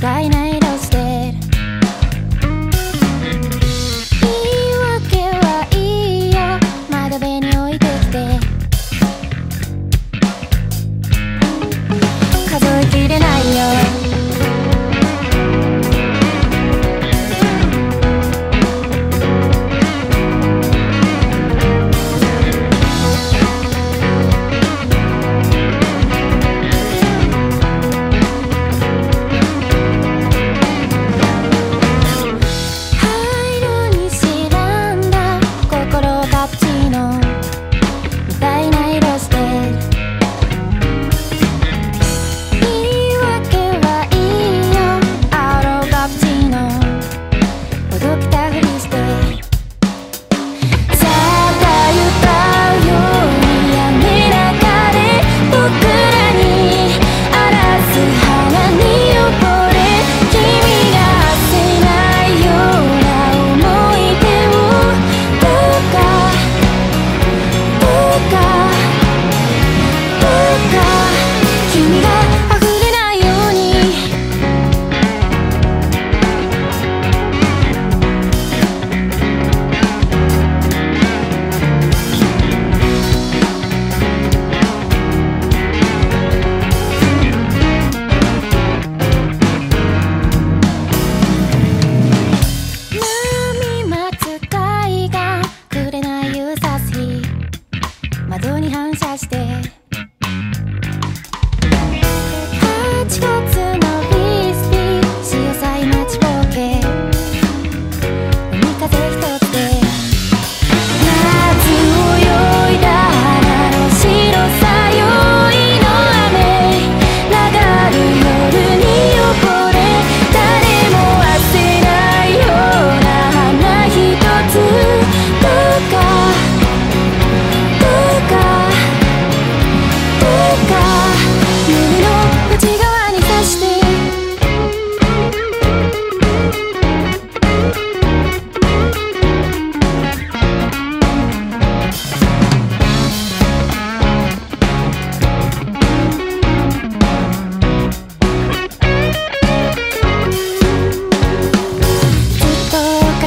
たいな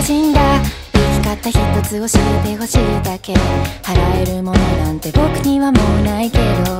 しんだ。生き方一つ教えてほしいだけ。払えるものなんて僕にはもうないけど。